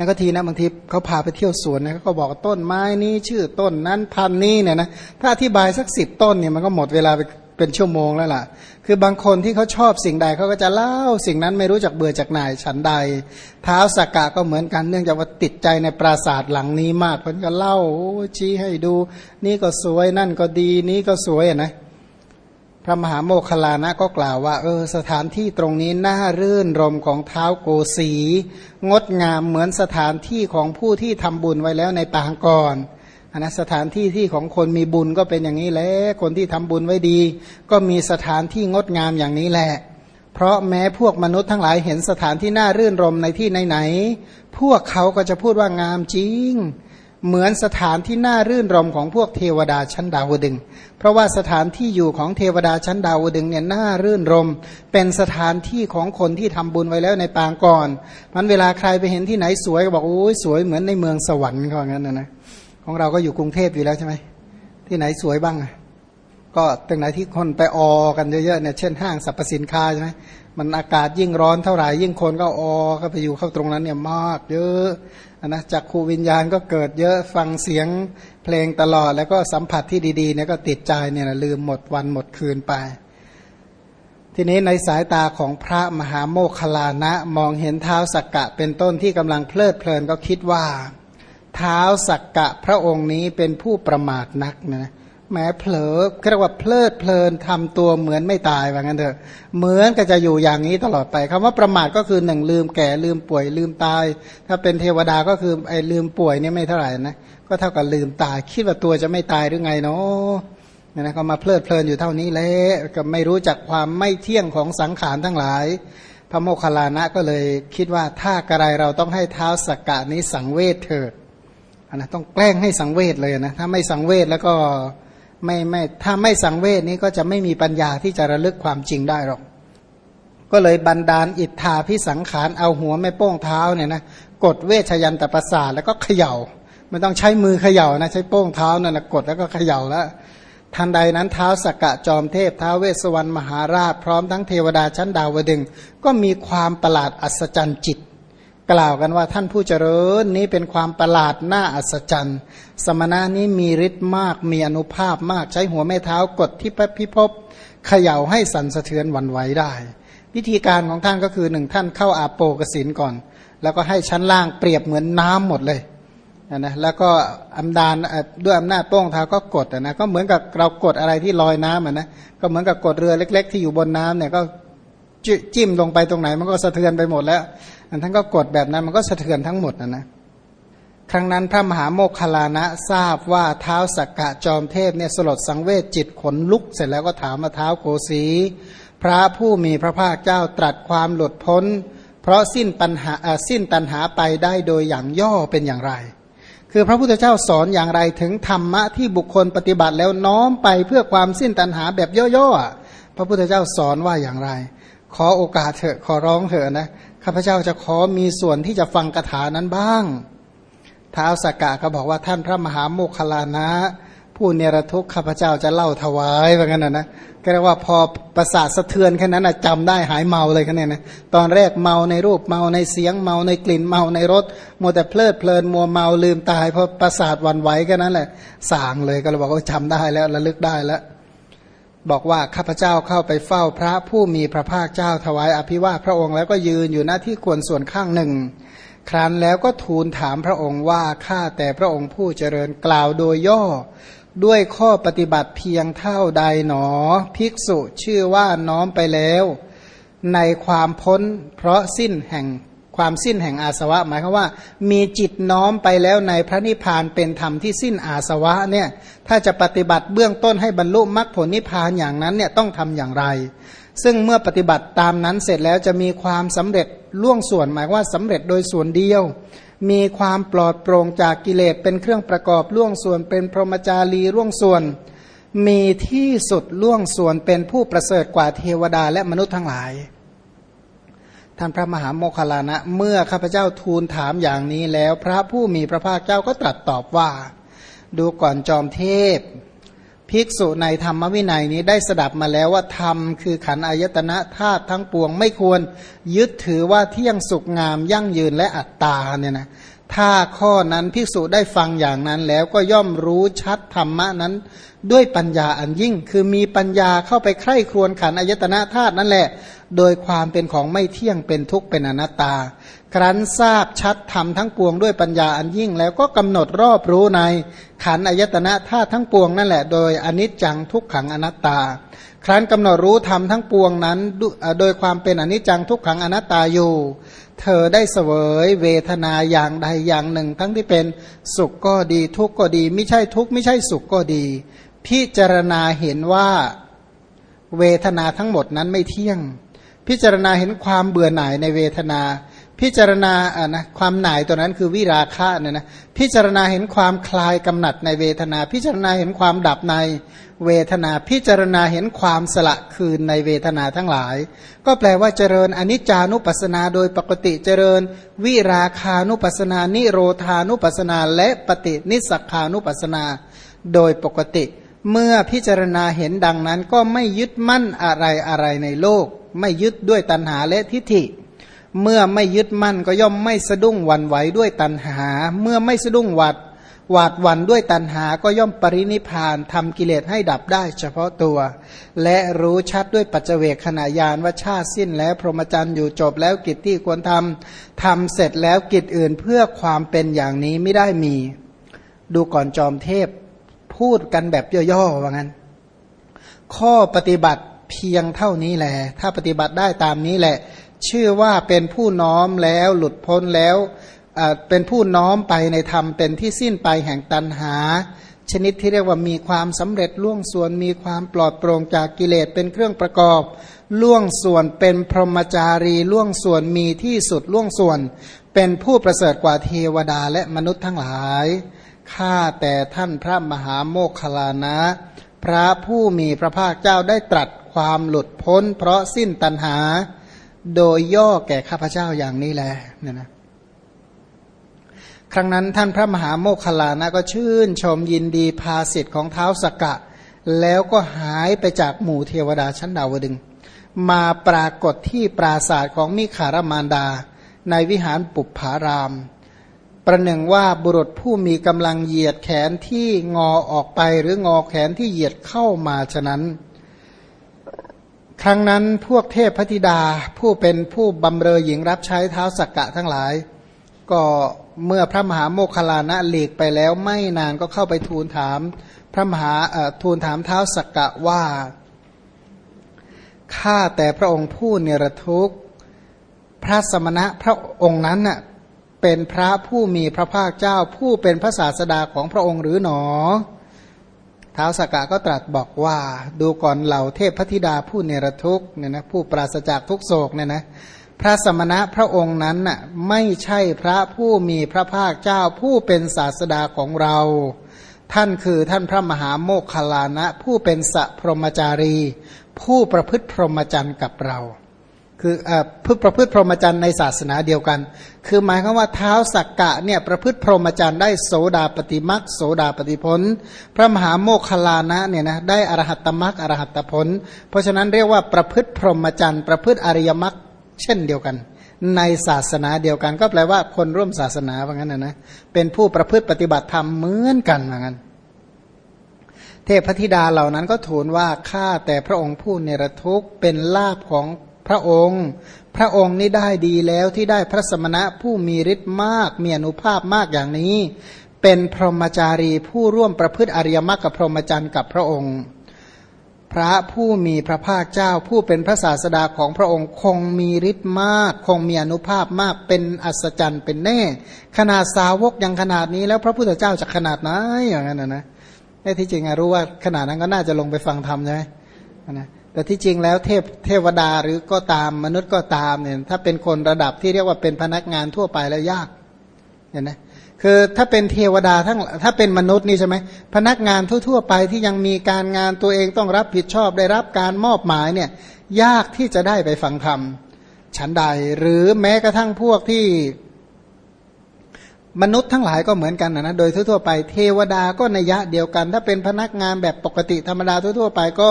นั่นก็ทีนะบางทีเขาพาไปเที่ยวสวนนะเขาก็บอกต้นไม้นี้ชื่อต้นนั้นพันนี้เนี่ยนะถ้าอธิบายสักสิบต้นเนี่ยมันก็หมดเวลาไปเป็นชั่วโมงแล้วล่ะ คือบางคนที่เขาชอบสิ่งใดเขาก็จะเล่าสิ่งนั้นไม่รู้จักเบื่อจากไหนฉันใด เท้าสักกะก็เหมือนกันเนื่องจากว่าติดใจในปราสาทหลังนี้มากเพิ่นก็เล่าชี้ให้ดู นี่ก็สวยนั่นก็ดี นี่ก็สวยนะ พระมหาโมคคลานะก็กล่าวว่า เออ สถานที่ตรงนี้น่ารื่นรมของเท้าโกสี งดงามเหมือนสถานที่ของผู้ที่ทำบุญไว้แล้วในปางก่อนอันนะสถานที่ที่ของคนมีบุญก็เป็นอย่างนี้แหละคนที่ทำบุญไว้ดี ก็มีสถานที่งดงามอย่างนี้แหละ เพราะแม้พวกมนุษย์ทั้งหลายเห็นสถานที่น่ารื่นรมในที่ไหนๆพวกเขาก็จะพูดว่างามจริง เหมือนสถานที่น่ารื่นรมของพวกเทวดาชั้นดาวดึง เพราะว่าสถานที่อยู่ของเทวดาชั้นดาวดึงเนี่ยน่ารื่นรม เป็นสถานที่ของคนที่ทำบุญไว้แล้วในปางก่อน มันเวลาใครไปเห็นที่ไหนสวยก็บอกโอ้ยสวยเหมือนในเมืองสวรรค์เขาอย่างนั้นนะนะ ของเราก็อยู่กรุงเทพอยู่แล้วใช่ไหม ที่ไหนสวยบ้าง ก็ตรงไหนที่คนไปออกันเยอะๆเนี่ยเช่นห้างสรรพสินค้าใช่ไหมมันอากาศยิ่งร้อนเท่าไหร่ยิ่งคนก็ออก็ไปอยู่เข้าตรงนั้นเนี่ยมากเยอะ นะจากครูวิญญาณก็เกิดเยอะฟังเสียงเพลงตลอด แล้วก็สัมผัสที่ดีๆเนี่ยก็ติดใจเนี่ยลืมหมดวันหมดคืนไป ทีนี้ในสายตาของพระมหาโมคคลานะ มองเห็นเท้าสักกะเป็นต้นที่กำลังเพลิดเพลินก็คิดว่า เท้าสักกะพระองค์นี้เป็นผู้ประมาทนักนะ แม้เผลอเรียกว่าเพลิดเพลินทำตัวเหมือนไม่ตายว่างั้นเถอะ เหมือนก็จะอยู่อย่างนี้ตลอดไปคำว่าประมาทก็คือหนึ่งลืมแก่ลืมป่วยลืมตาย ถ้าเป็นเทวดาก็คือไอ้ลืมป่วยนี่ไม่เท่าไหร่นะก็เท่ากับลืมตายคิดว่าตัวจะไม่ตายหรือไงเนาะนะก็มาเพลิดเพลินอยู่เท่านี้แหละก็ไม่รู้จักความไม่เที่ยงของสังขารทั้งหลาย พระโมคคัลลานะก็เลยคิดว่าถ้ากระไรเราต้องให้เท้าสักกะนี้สังเวชเถิดนนะต้องแกล้งให้สังเวชเลยนะถ้าไม่สังเวชแล้วก็ ไม่ไม่ถ้าไม่สังเวชนี้ก็จะไม่มีปัญญาที่จะระลึกความจริงได้หรอก ก็เลยบันดาลอิทธาพิสังขารเอาหัวแม่โป้งเท้าเนี่ยนะกดเวชยันตประสาทแล้วก็เขยา่าไม่ต้องใช้มือเขย่านะใช้โป้งเท้านั่นนะกดแล้วก็เขย่าแล้วทันใดนั้นเท้าสกกะจอมเทพเท้าเวสวรรณมหาราช พร้อมทั้งเทวดาชั้นดาวดึงก็มีความประหลาดอัศจรรย์จิต กล่าวกันว่าท่านผู้เจริญนี้เป็นความประหลาดน่าอัศจรรย์ สมณะนี้มีฤทธิ์มากมีอนุภาพมากใช้หัวแม่เท้ากดที่พระพิภพเขย่าให้สั่นสะเทือนวันไหวได้ วิธีการของท่านก็คือหนึ่งท่านเข้าอาโปกสินก่อน แล้วก็ให้ชั้นล่างเปรียบเหมือนน้ำหมดเลยนะแล้วก็อำดานด้วยอำนาจโป้งเท้าก็กดนะก็เหมือนกับเรากดอะไรที่ลอยน้ำนะก็เหมือนกับกดเรือเล็ก ๆ ที่อยู่บนน้ำเนี่ยก็ จิ้มลงไปตรงไหน มันก็สะเทือนไปหมดแล้วอันท่านก็กดแบบนั้นมันก็สะเทือนทั้งหมดนะนะครั้งนั้นพระมหาโมคคลานะทราบว่าเท้าสักกะจอมเทพเนี่ยสลดสังเวชจิตขนลุกเสร็จแล้วก็ถามมาเท้าโกสีพระผู้มีพระภาคเจ้าตรัสความหลุดพ้น เพราะสิ้นปัญหาสิ้นตัณหาไปได้โดยอย่างย่อเป็นอย่างไร คือพระพุทธเจ้าสอนอย่างไรถึงธรรมะที่บุคคลปฏิบัติแล้วน้อมไปเพื่อความสิ้นตัณหาแบบย่อๆพระพุทธเจ้าสอนว่าอย่างไร ขอโอกาสเถอะขอร้องเถอะนะข้าพเจ้าจะขอมีส่วนที่จะฟังคาถานั้นบ้างท้าวสกกะก็บอกว่าท่านพระมหาโมคคลานะ ผู้เนรทุกข์ข้าพเจ้าจะเล่าถวายว่างั้นนะนะก็เรียกว่าพอประสาทสะเทือนแค่นั้นจำได้หายเมาเลยแค่นี้นะตอนแรกเมาในรูปเมาในเสียงเมาในกลิ่นเมาในรสมัวแต่เพลิดเพลินมัวเมาลืมตายเพราะประสาทวันไหวแค่นั้นแหละสางเลยก็เลยบอกว่าจำได้แล้วระลึกได้แล้ว บอกว่าข้าพเจ้าเข้าไปเฝ้าพระผู้มีพระภาคเจ้าถวายอภิวาทพระองค์แล้วก็ยืนอยู่หน้าที่ควรส่วนข้างหนึ่ง ครั้นแล้วก็ทูลถามพระองค์ว่าข้าแต่พระองค์ผู้เจริญกล่าวโดยย่อ ด้วยข้อปฏิบัติเพียงเท่าใดหนอ ภิกษุชื่อว่าน้อมไปแล้ว ในความพ้นเพราะสิ้นแห่ง ความสิ้นแห่งอาสวะ หมายความว่า มีจิตน้อมไปแล้วในพระนิพพานเป็นธรรมที่สิ้นอาสวะเนี่ยถ้าจะปฏิบัติเบื้องต้นให้บรรลุมรรคผลนิพพานอย่างนั้นเนี่ยต้องทำอย่างไร ซึ่งเมื่อปฏิบัติตามนั้นเสร็จแล้วจะมีความสำเร็จล่วงส่วนหมายว่าสำเร็จโดยส่วนเดียว มีความปลอดโปร่งจากกิเลสเป็นเครื่องประกอบล่วงส่วนเป็นพรหมจารีล่วงส่วน มีที่สุดล่วงส่วนเป็นผู้ประเสริฐกว่าเทวดาและมนุษย์ทั้งหลาย ท่านพระมหาโมคคลานะ เมื่อข้าพเจ้าทูลถามอย่างนี้แล้ว พระผู้มีพระภาคเจ้าก็ตรัสตอบว่า ดูก่อนจอมเทพ ภิกษุในธรรมวินัยนี้ได้สดับมาแล้วว่าธรรมคือขันธ์อายตนะธาตุทั้งปวงไม่ควร ยึดถือว่าเที่ยงสุขงามยั่งยืนและอัตตาเนี่ยนะ ถ้าข้อนั้นภิกษุได้ฟังอย่างนั้นแล้วก็ย่อมรู้ชัดธรรมะนั้น ด้วยปัญญาอันยิ่ง คือมีปัญญาเข้าไปใคร่ครวญขันอายตนะธาตุนั่นแหละ โดยความเป็นของไม่เที่ยงเป็นทุกข์เป็นอนัตตา ครั้นทราบชัดธรรมทั้งปวงด้วยปัญญาอันยิ่ง แล้วก็กำหนดรอบรู้ในขันอายตนะธาตุทั้งปวงนั่นแหละ โดยอนิจจังทุกขังอนัตตา ครั้นกำหนดรู้ธรรมทั้งปวงนั้น โดยความเป็นอนิจจังทุกขังอนัตตาอยู่ เธอได้เสวยเวทนาอย่างใดอย่างหนึ่ง ทั้งที่เป็นสุขก็ดีทุกข์ก็ดี ไม่ใช่ทุกข์ไม่ใช่สุขก็ดี พิจารณาเห็นว่าเวทนาทั้งหมดนั้นไม่เที่ยง พิจารณาเห็นความเบื่อหน่ายในเวทนา พิจารณาอ่านะความหน่ายตัวนั้นคือวิราคะเนี่ยนะพิจารณาเห็นความคลายกำหนัดในเวทนา พิจารณาเห็นความดับในเวทนา พิจารณาเห็นความสละคืนในเวทนาทั้งหลาย ก็แปลว่าเจริญอนิจจานุปัสสนาโดยปกติเจริญ วิราคานุปัสสนา นิโรธานุปัสสนา และปฏินิสักขานุปัสสนา โดยปกติ เมื่อพิจารณาเห็นดังนั้นก็ไม่ยึดมั่นอะไรอะไรในโลก ไม่ยึดด้วยตัณหาและทิฏฐิ เมื่อไม่ยึดมั่นก็ย่อมไม่สะดุ้งหวันไหวด้วยตัณหา เมื่อไม่สะดุ้งหวัดหวาดวันด้วยตันหาก็ย่อมปรินิพานทำกิเลสให้ดับได้เฉพาะตัว และรู้ชัดด้วยปัจเจเวกขณะยานว่าชาติสิ้นแล้วพรหมจรรย์อยู่จบแล้วกิจที่ควรทำทำเสร็จแล้วกิจอื่นเพื่อความเป็นอย่างนี้ไม่ได้มี ดูก่อนจอมเทพพูดกันแบบย่อๆว่างั้น ข้อปฏิบัติเพียงเท่านี้แหละถ้าปฏิบัติได้ตามนี้แหละ ชื่อว่าเป็นผู้น้อมแล้วหลุดพ้นแล้วเป็นผู้น้อมไปในธรรมเป็นที่สิ้นไปแห่งตันหา ชนิดที่เรียกว่ามีความสำเร็จล่วงส่วนมีความปลอดโปร่งจากกิเลสเป็นเครื่องประกอบ ล่วงส่วนเป็นพรหมจารีล่วงส่วนมีที่สุดล่วงส่วน เป็นผู้ประเสริฐกว่าเทวดาและมนุษย์ทั้งหลายข้าแต่ท่านพระมหาโมคคลานะ พระผู้มีพระภาคเจ้าได้ตรัสความหลุดพ้น เพราะสิ้นตัณหา โดยย่อแก่ข้าพเจ้าอย่างนี้แหละเนี่ยนะครั้งนั้นท่านพระมหาโมคคลานะก็ชื่นชมยินดีภาสิทธิ์ของเท้าสกกะ แล้วก็หายไปจากหมู่เทวดาชั้นดาวดึง มาปรากฏที่ปราศาสตร์ของมิขารมานดา ในวิหารปุปผาราม ประหนึ่งว่าบุรุษผู้มีกำลังเหยียดแขนที่งอออกไปหรืองอแขนที่เหยียดเข้ามาฉะนั้น ครั้งนั้นพวกเทพพธิดาผู้เป็นผู้บำเรอหญิงรับใช้เท้าสักกะทั้งหลาย ก็เมื่อพระมหาโมคคลานะหลีกไปแล้วไม่นานก็เข้าไปทูลถาม พระมหาทูลถามเท้าสักกะว่าข้าแต่พระองค์ผู้เนรทุกข์ พระสมณะพระองค์นั้นน่ะเป็นพระผู้มีพระภาคเจ้าผู้เป็นพระศาสดาของพระองค์หรือหนอ ท้าวสกกะก็ตรัสบอกว่า ดูก่อนเหล่าเทพพธิดาผู้เนรทุกเนี่ยนะผู้ปราศจากทุกโศกเนี่ยนะพระสมณะพระองค์นั้นน่ะไม่ใช่พระผู้มีพระภาคเจ้าผู้เป็นศาสดาของเรา ท่านคือท่านพระมหาโมคคลานะ ผู้เป็นสัพรหมจารี ผู้ประพฤติพรหมจรรย์กับเรา คืออพึ่ประพฤติพรหมจรรย์ในศาสนาเดียวกัน คือหมายความว่าเท้าสักกะเนี่ยประพฤติพรหมจรรย์ได้โสดาปฏิมักโสดาปฏิพลพระมหาโมคคลานะเนี่ยนะได้อรหัตตมักอรหัตตผล เพราะฉะนั้นเรียกว่าประพฤติพรหมจรรย์ประพฤติอริยมรรคเช่นเดียวกัน ในศาสนาเดียวกัน ก็แปลว่าคนร่วมศาสนาว่างั้นนะนะเป็นผู้ประพฤติปฏิบัติธรรมเหมือนกันว่างั้นเทพธิดาเหล่านั้นก็ทูลว่าข้าแต่พระองค์ผู้เนรทุกข์เป็นลาภของ พระองค์ พระองค์นี่ได้ดีแล้วที่ได้พระสมณะผู้มีฤทธิ์มากมีอนุภาพมากอย่างนี้ เป็นพรหมจารีผู้ร่วมประพฤติอริยมรรคกับพรหมจรรย์กับพระองค์ พระผู้มีพระภาคเจ้าผู้เป็นพระศาสดาของพระองค์คงมีฤทธิ์มาก คงมีอนุภาพมากเป็นอัศจรรย์เป็นแน่ ขนาดสาวกยังขนาดนี้แล้วพระพุทธเจ้าจะขนาดไหนอย่างนั้นนะนะแต่ที่จริงรู้ว่าขนาดนั้นก็น่าจะลงไปฟังธรรมใช่ไหมนะ แต่ที่จริงแล้วเทพเทวดาหรือก็ตามมนุษย์ก็ตามเนี่ยถ้าเป็นคนระดับที่เรียกว่าเป็นพนักงานทั่วไปแล้วยากเห็นไหมคือถ้าเป็นเทวดาทั้งถ้าเป็นมนุษย์นี่ใช่ไหมพนักงานทั่ว ๆ ไปที่ยังมีการงานตัวเองต้องรับผิดชอบได้รับการมอบหมายเนี่ยยากที่จะได้ไปฟังธรรมฉันใดหรือแม้กระทั่งพวกที่ มนุษย์ทั้งหลายก็เหมือนกันนะนะโดยทั่วๆไปเทวดาก็ในยะเดียวกัน ถ้าเป็นพนักงานแบบปกติธรรมดาทั่วๆไปก็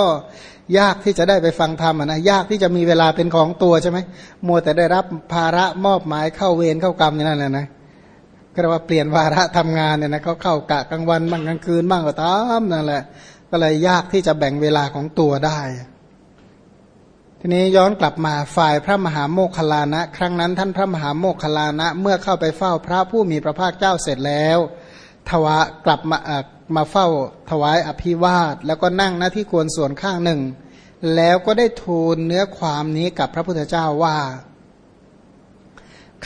ยากที่จะได้ไปฟังธรรมนะยากที่จะมีเวลาเป็นของตัวใช่ไหมมัวแต่ได้รับภาระมอบหมายเข้าเวรเข้ากรรมนี่นั่นแหละนะก็เรียกว่าเปลี่ยนวาระทำงานเนี่ยนะเขาเข้ากะกลางวันบ้างกลางคืนบ้างก็ตามนั่นแหละก็เลยยากที่จะแบ่งเวลาของตัวได้ ทีนี้ย้อนกลับมาฝ่ายพระมหาโมคคลานะ ครั้งนั้นท่านพระมหาโมคคลานะ เมื่อเข้าไปเฝ้าพระผู้มีพระภาคเจ้าเสร็จแล้วทวะกลับมามาเฝ้าถวายอภิวาท แล้วก็นั่งหน้าที่ควรส่วนข้างหนึ่ง แล้วก็ได้ทูลเนื้อความนี้กับพระพุทธเจ้าว่า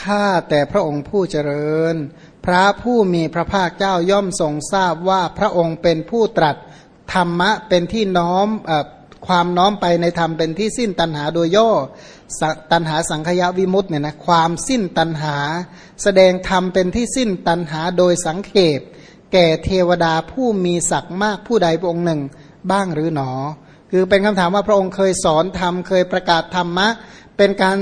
ข้าแต่พระองค์ผู้เจริญ พระผู้มีพระภาคเจ้าย่อมทรงทราบว่าพระองค์เป็นผู้ตรัสธรรมะเป็นที่น้อมอ ความน้อมไปในธรรมเป็นที่สิ้นตัณหาโดยย่อ ตัณหาสังขยาวิมุตต์เนี่ยนะความสิ้นตัณหา แสดงธรรมเป็นที่สิ้นตัณหาโดยสังเขปแก่เทวดาผู้มีศักดิ์มากผู้ใดพระองค์หนึ่งบ้างหรือหนอ คือเป็นคำถามว่าพระองค์เคยสอนธรรมเคยประกาศธรรมะ เป็นการ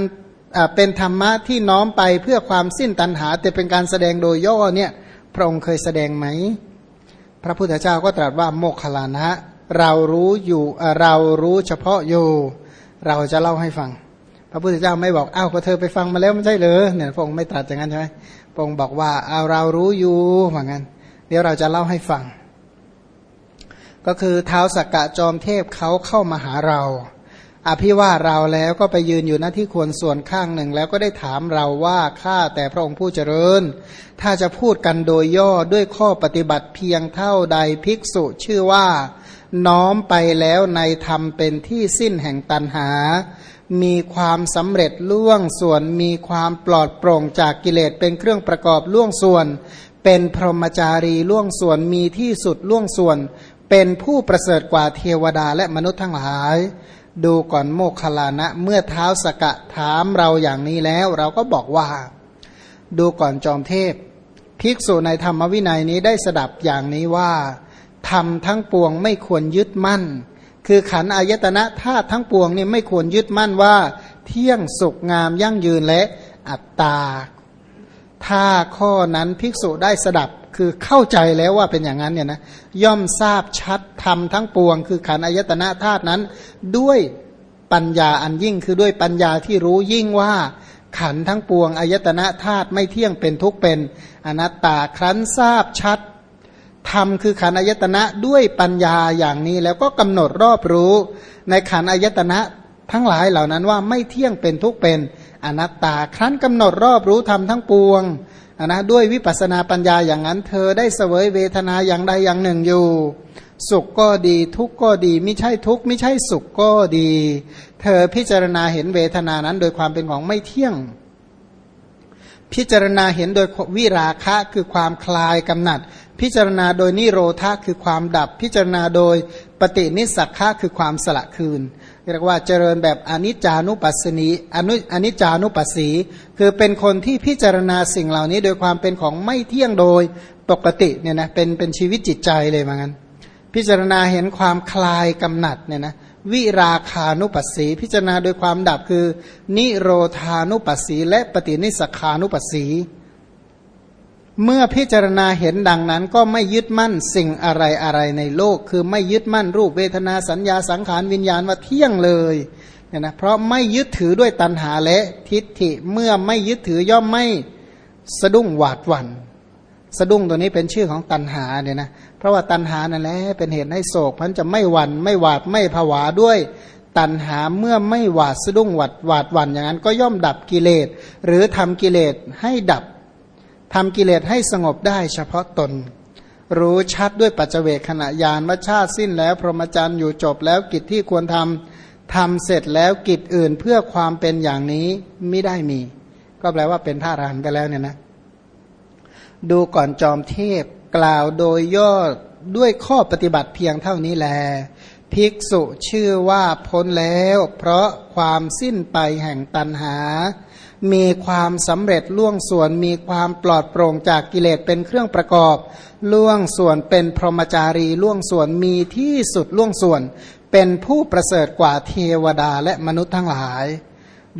เป็นธรรมะที่น้อมไปเพื่อความสิ้นตัณหา แต่เป็นการแสดงโดยย่อเนี่ยพระองค์เคยแสดงไหม พระพุทธเจ้าก็ตรัสว่าโมคคลานะ เรารู้อยู่เรารู้เฉพาะอยู่ เราจะเล่าให้ฟัง พระพุทธเจ้าไม่บอกอ้าวก็เธอไปฟังมาแล้วไม่ใช่เหรอเนี่ยพระองค์ไม่ตรัสอย่างนั้นใช่ไหมพระองค์บอกว่าเอาเรารู้อยู่เหมือนกันเดี๋ยวเราจะเล่าให้ฟัง ก็คือเท้าสักกะจอมเทพเขาเข้ามาหาเรา อภิวาเราแล้วก็ไปยืนอยู่หน้าที่ควรส่วนข้างหนึ่ง แล้วก็ได้ถามเราว่าข้าแต่พระองค์ผู้เจริญ ถ้าจะพูดกันโดยย่อด้วยข้อปฏิบัติเพียงเท่าใดภิกษุชื่อว่า น้อมไปแล้วในธรรมเป็นที่สิ้นแห่งตันหา มีความสำเร็จล่วงส่วน มีความปลอดโปร่งจากกิเลสเป็นเครื่องประกอบล่วงส่วน เป็นพรหมจารีล่วงส่วน มีที่สุดล่วงส่วน เป็นผู้ประเสริฐกว่าเทวดาและมนุษย์ทั้งหลาย ดูก่อนโมคคลานะ เมื่อเท้าสกะถามเราอย่างนี้แล้วเราก็บอกว่า ดูก่อนจอมเทพ ภิกษุในธรรมวินัยนี้ได้สดับอย่างนี้ว่า ทำทั้งปวงไม่ควรยึดมั่น คือขันอายตนะธาตุทั้งปวงนี่ไม่ควรยึดมั่นว่า เที่ยงสุกงามยั่งยืนและอัตตา ถ้าข้อนั้นภิกษุได้สดับคือเข้าใจแล้วว่าเป็นอย่างนั้นเนี่ยนะย่อมทราบชัดธรรมทั้งปวง คือขันอายตนะธาตุนั้น ด้วยปัญญาอันยิ่งคือด้วยปัญญาที่รู้ยิ่งว่าขันทั้งปวงอายตนะธาตุไม่เที่ยงเป็นทุกเป็นอนัตตาครั้นทราบชัด ธรรมคือขันอายตนะด้วยปัญญาอย่างนี้ แล้วก็กำหนดรอบรู้ในขันอายตนะทั้งหลายเหล่านั้นว่าไม่เที่ยงเป็นทุกเป็นอนัตตา ครั้นกำหนดรอบรู้ธรรมทั้งปวงนะด้วยวิปัสนาปัญญาอย่างนั้น เธอได้เสวยเวทนาอย่างใดอย่างหนึ่งอยู่ สุขก็ดีทุกข์ก็ดีไม่ใช่ทุกข์ไม่ใช่สุขก็ดี เธอพิจารณาเห็นเวทนานั้นโดยความเป็นของไม่เที่ยง พิจารณาเห็นโดยวิราคะคือความคลายกำหนัด พิจารณาโดยนิโรธาคือความดับ พิจารณาโดยปฏินิสักขะคือความสละคืนเรียกว่าเจริญแบบอนิจจานุปัสสนีอนุอนิจจานุปัสสี คือเป็นคนที่พิจารณาสิ่งเหล่านี้ โดยความเป็นของไม่เที่ยงโดยปกติเนี่ยนะเป็นเป็นชีวิตจิตใจเลยว่างั้นพิจารณาเห็นความคลายกำหนัดเนี่ยนะวิราคานุปัสสี พิจารณาโดยความดับคือ นิโรธานุปัสสี และปฏินิสขานุปัสสี เมื่อพิจารณาเห็นดังนั้นก็ไม่ยึดมั่นสิ่งอะไรอะไรในโลก คือไม่ยึดมั่นรูปเวทนาสัญญาสังขารวิญญาณว่าเที่ยงเลยเนี่ยนะเพราะไม่ยึดถือด้วยตัณหาและทิฏฐิเมื่อไม่ยึดถือย่อมไม่สะดุ้งหวาดหวัน่นสะดุ้งตัวนี้เป็นชื่อของตัณหาเนี่ยนะเพราะว่าตัณหานั่นแหละเป็นเหตุให้โศกพันจะไม่หวัน่นไม่หวาดไม่ผวาด้วยตัณหาเมื่อไม่หวาดสะดุ้งหวาดหวาดหวั่นอย่างนั้นก็ย่อมดับกิเลสหรือทำกิเลสให้ดับ ทำกิเลสให้สงบได้เฉพาะตน รู้ชัดด้วยปัจเจกขณะยานว่าชาติสิ้นแล้วพรหมจรรย์อยู่จบแล้วกิจที่ควรทำทำเสร็จแล้วกิจอื่นเพื่อความเป็นอย่างนี้ไม่ได้มี ก็แปลว่าเป็นท่ารานไปแล้วเนี่ยนะดูก่อนจอมเทพกล่าวโดยย่อด้วยข้อปฏิบัติเพียงเท่านี้แล ภิกษุชื่อว่าพ้นแล้ว เพราะความสิ้นไปแห่งตันหา มีความสำเร็จล่วงส่วน มีความปลอดโปร่งจากกิเลสเป็นเครื่องประกอบ ล่วงส่วนเป็นพรหมจารีล่วงส่วนมีที่สุดล่วงส่วน เป็นผู้ประเสริฐกว่าเทวดาและมนุษย์ทั้งหลาย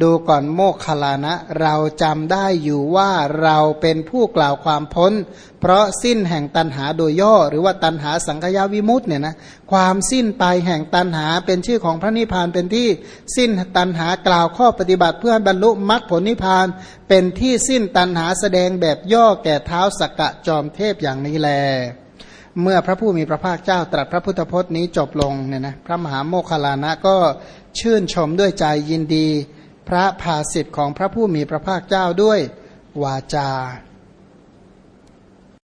ดูก่อนโมกขลานะ เราจำได้อยู่ว่าเราเป็นผู้กล่าวความพ้น เพราะสิ้นแห่งตันหาโดยย่อ หรือว่าตันหาสังขยาวิมุตเนี่ยนะความสิ้นไปแห่งตันหาเป็นชื่อของพระนิพพานเป็นที่สิ้นตันหากล่าวข้อปฏิบัติเพื่อบรรลุมรรคผลนิพพาน เป็นที่สิ้นตันหาแสดงแบบย่อแก่เท้าสกกะจอมเทพอย่างนี้แล เมื่อพระผู้มีพระภาคเจ้าตรัสพระพุทธพจน์นี้จบลงเนี่ยนะพระมหาโมคคลานะก็ชื่นชมด้วยใจยินดี ระภาสิทธิ์ของพระผู้มีพระภาคเจ้าด้วยวาจา